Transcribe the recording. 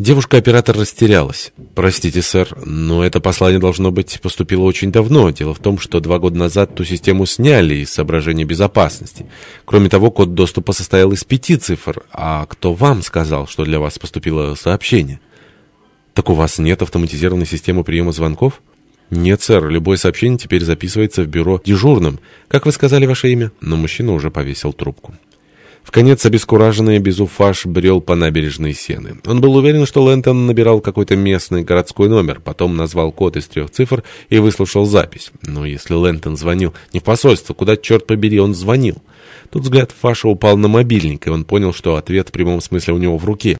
Девушка-оператор растерялась. «Простите, сэр, но это послание, должно быть, поступило очень давно. Дело в том, что два года назад ту систему сняли из соображения безопасности. Кроме того, код доступа состоял из пяти цифр. А кто вам сказал, что для вас поступило сообщение?» «Так у вас нет автоматизированной системы приема звонков?» «Нет, сэр, любое сообщение теперь записывается в бюро дежурным. Как вы сказали ваше имя?» Но мужчина уже повесил трубку. В конец обескураженный Безуфаш брел по набережной Сены. Он был уверен, что Лэнтон набирал какой-то местный городской номер, потом назвал код из трех цифр и выслушал запись. Но если Лэнтон звонил не в посольство, куда, черт побери, он звонил? Тут взгляд Фаша упал на мобильник, и он понял, что ответ в прямом смысле у него в руке.